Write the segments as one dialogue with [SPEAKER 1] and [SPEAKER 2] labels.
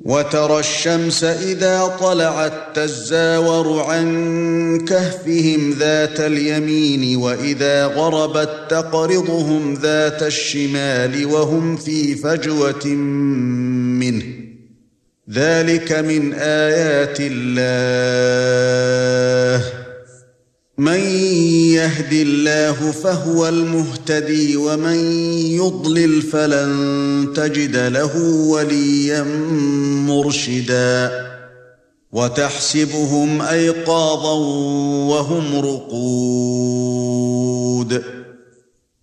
[SPEAKER 1] وترى الشمس إذا طلعت تزاور عن كهفهم ذات اليمين وإذا غربت تقرضهم ذات الشمال وهم في فجوة منه. ذلك من آيات الله. من يهد الله فهو المهتدي ومن يضلل فلن تجد له وليا مرشدا وتحسبهم أيقاظا وهم رقود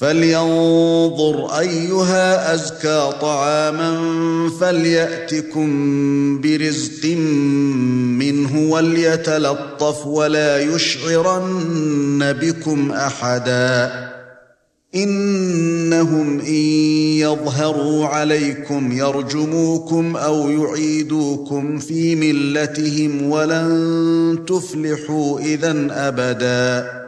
[SPEAKER 1] فلينظر أيها أزكى طعاما فليأتكم برزق منه وليتلطف ولا يشعرن بكم أحدا إنهم إن يظهروا عليكم يرجموكم أو يعيدوكم في ملتهم ولن تفلحوا إذا أبدا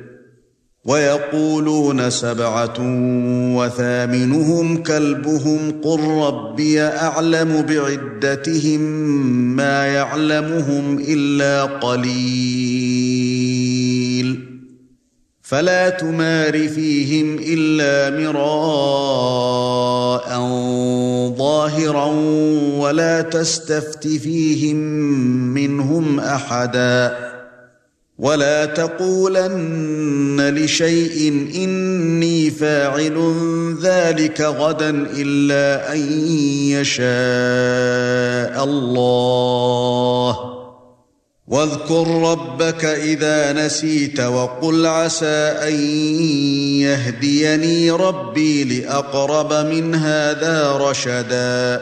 [SPEAKER 1] ويقولون سبعة وثامنهم كلبهم قل ربي أعلم بعدتهم ما يعلمهم إلا قليل فلا تمار فيهم إلا مراء ظاهرا ولا تستفت فيهم منهم أحدا ولا تقولن لشيء اني فاعل ذلك غدا الا ان يشاء الله واذكر ربك اذا نسيت وقل عسى ان يهديني ربي لاقرب من هذا رشدا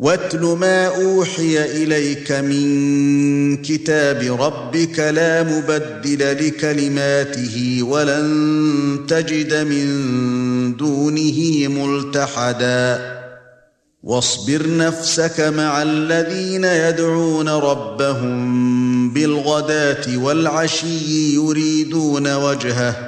[SPEAKER 1] واتل ما أوحي إليك من كتاب ربك لا مبدل لكلماته ولن تجد من دونه ملتحدا. واصبر نفسك مع الذين يدعون ربهم بالغداة والعشي يريدون وجهه.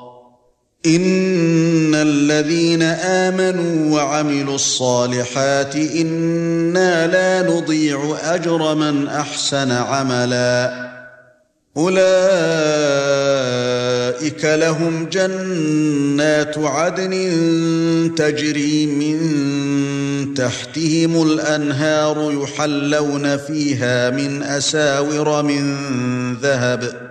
[SPEAKER 1] ان الذين امنوا وعملوا الصالحات أنا لا نضيع اجر من احسن عملا اولئك لهم جنات عدن تجري من تحتهم الانهار يحلون فيها من اساور من ذهب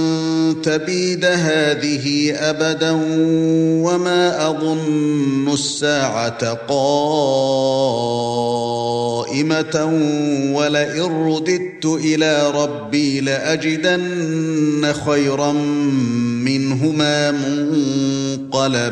[SPEAKER 1] تبيد هذه أبدا وما أظن الساعة قائمة ولئن رددت إلى ربي لأجدن خيرا منهما منقلبا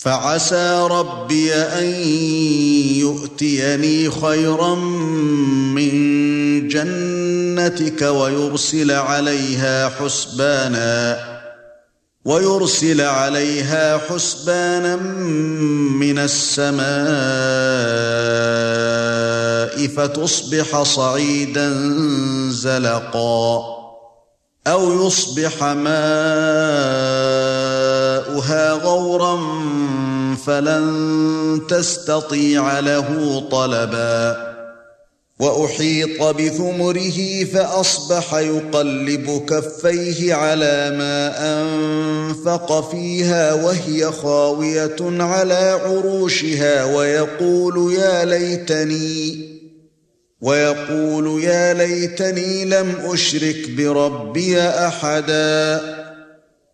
[SPEAKER 1] فعسى ربي أن يؤتيني خيرا من جنتك ويرسل عليها حسبانا ويرسل عليها حسبانا من السماء فتصبح صعيدا زلقا أو يصبح ماؤها غورا فلن تستطيع له طلبا. وأحيط بثمره فأصبح يقلب كفيه على ما أنفق فيها وهي خاوية على عروشها ويقول يا ليتني ويقول يا ليتني لم أشرك بربي أحدا.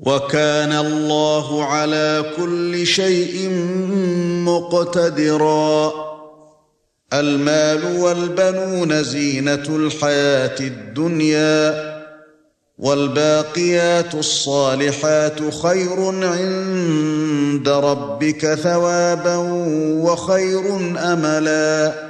[SPEAKER 1] وكان الله على كل شيء مقتدرا. المال والبنون زينة الحياة الدنيا والباقيات الصالحات خير عند ربك ثوابا وخير أملا.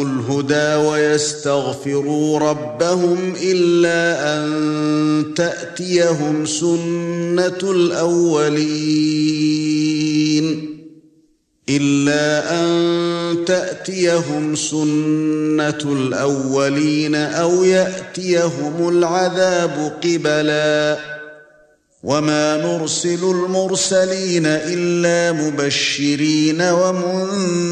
[SPEAKER 1] الْهُدَى وَيَسْتَغْفِرُوا رَبَّهُمْ إِلَّا أَن تَأْتِيَهُمْ سُنَّةُ الْأَوَّلِينَ. إِلَّا أَن تَأْتِيَهُمْ سُنَّةُ الْأَوَّلِينَ أَوْ يَأْتِيَهُمُ الْعَذَابُ قِبَلًا. وَمَا نُرْسِلُ الْمُرْسَلِينَ إِلَّا مُبَشِّرِينَ وَمُنذِرِينَ.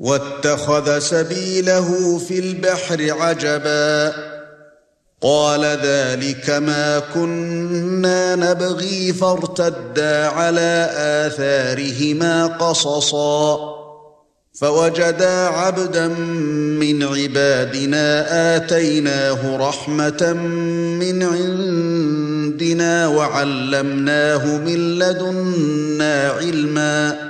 [SPEAKER 1] واتخذ سبيله في البحر عجبا. قال ذلك ما كنا نبغي فارتدا على آثارهما قصصا. فوجدا عبدا من عبادنا آتيناه رحمة من عندنا وعلمناه من لدنا علما.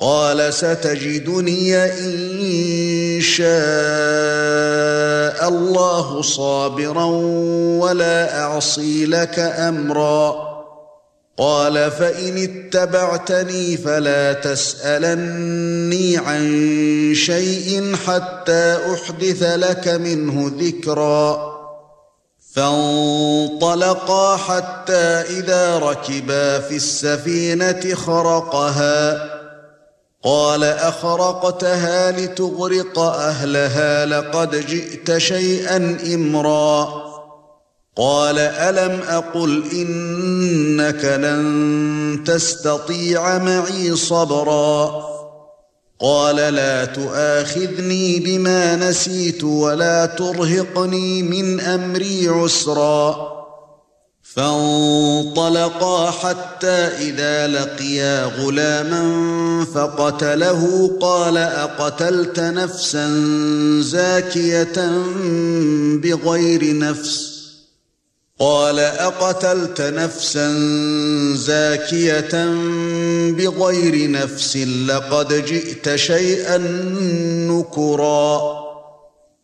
[SPEAKER 1] قال ستجدني إن شاء الله صابرا ولا أعصي لك أمرا. قال فإن اتبعتني فلا تسألني عن شيء حتى أحدث لك منه ذكرا. فانطلقا حتى إذا ركبا في السفينة خرقها. قال أخرقتها لتغرق أهلها لقد جئت شيئا إمرا. قال ألم أقل إنك لن تستطيع معي صبرا. قال لا تؤاخذني بما نسيت ولا ترهقني من أمري عسرا. فانطلقا حتى إذا لقيا غلاما فقتله قال أقتلت نفسا زاكية بغير نفس؟ قال أقتلت نفسا زاكية بغير نفس لقد جئت شيئا نكرا.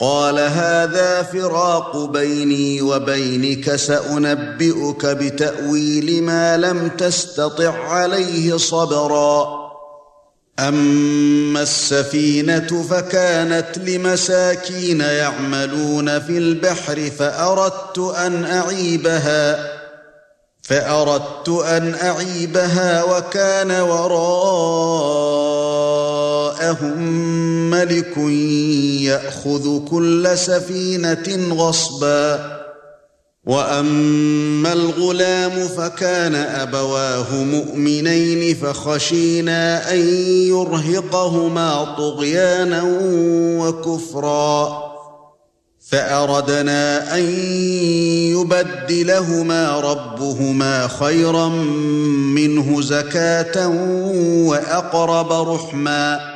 [SPEAKER 1] قال هذا فراق بيني وبينك سأنبئك بتأويل ما لم تستطع عليه صبرا. أما السفينة فكانت لمساكين يعملون في البحر فأردت أن أعيبها فأردت أن أعيبها وكان وراءهم ملك يأخذ كل سفينة غصبا. وأما الغلام فكان أبواه مؤمنين فخشينا أن يرهقهما طغيانا وكفرا. فأردنا أن يبدلهما ربهما خيرا منه زكاة وأقرب رحما.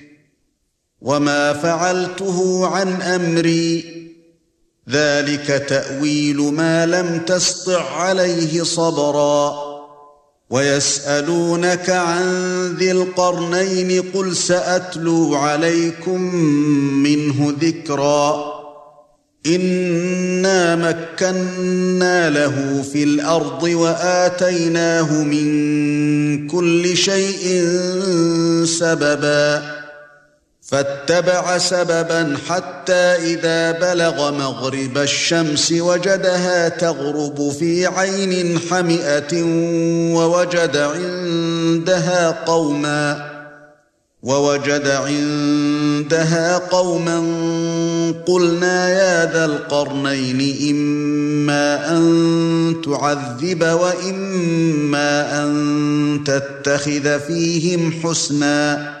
[SPEAKER 1] وما فعلته عن امري. ذلك تاويل ما لم تسطع عليه صبرا. ويسالونك عن ذي القرنين قل ساتلو عليكم منه ذكرا. انا مكنا له في الأرض واتيناه من كل شيء سببا. فاتبع سببا حتى إذا بلغ مغرب الشمس وجدها تغرب في عين حمئة ووجد عندها قوما ووجد عندها قوما قلنا يا ذا القرنين إما أن تعذب وإما أن تتخذ فيهم حسنا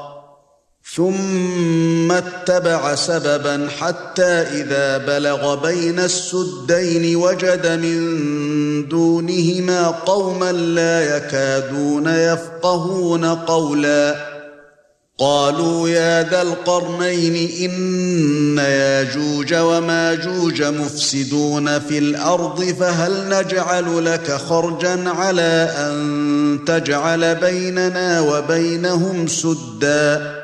[SPEAKER 1] ثم اتبع سببا حتى إذا بلغ بين السدين وجد من دونهما قوما لا يكادون يفقهون قولا. قالوا يا ذا القرنين إن ياجوج وماجوج مفسدون في الأرض فهل نجعل لك خرجا على أن تجعل بيننا وبينهم سدا؟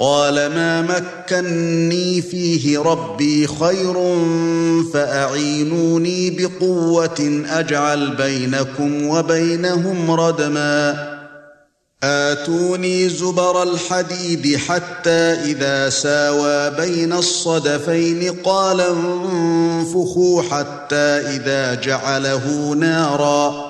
[SPEAKER 1] قال ما مكنني فيه ربي خير فأعينوني بقوة أجعل بينكم وبينهم ردما. آتوني زبر الحديد حتى إذا ساوى بين الصدفين قال انفخوا حتى إذا جعله نارا.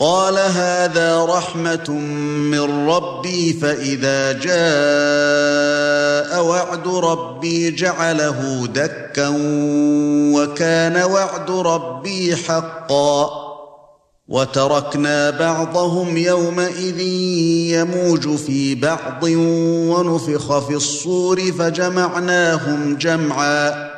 [SPEAKER 1] قال هذا رحمة من ربي فإذا جاء وعد ربي جعله دكا وكان وعد ربي حقا. وتركنا بعضهم يومئذ يموج في بعض ونفخ في الصور فجمعناهم جمعا.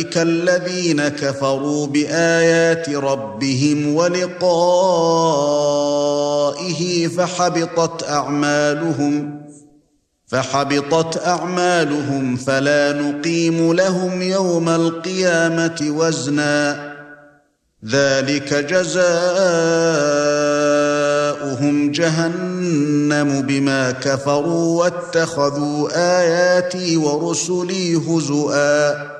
[SPEAKER 1] أولئك الذين كفروا بآيات ربهم ولقائه فحبطت أعمالهم فحبطت أعمالهم فلا نقيم لهم يوم القيامة وزنا. ذلك جزاؤهم جهنم بما كفروا واتخذوا آياتي ورسلي هزؤا.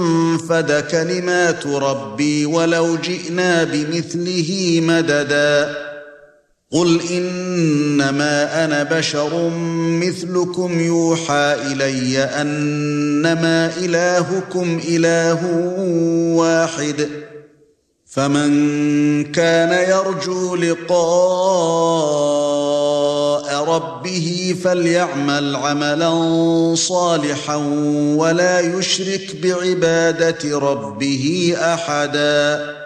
[SPEAKER 1] تنفد كلمات ربي ولو جئنا بمثله مددا. قل إنما أنا بشر مثلكم يوحى إلي أنما إلهكم إله واحد. فمن كان يرجو لقاء ربه فليعمل عملا صالحا ولا يشرك بعبادة ربه أحدا.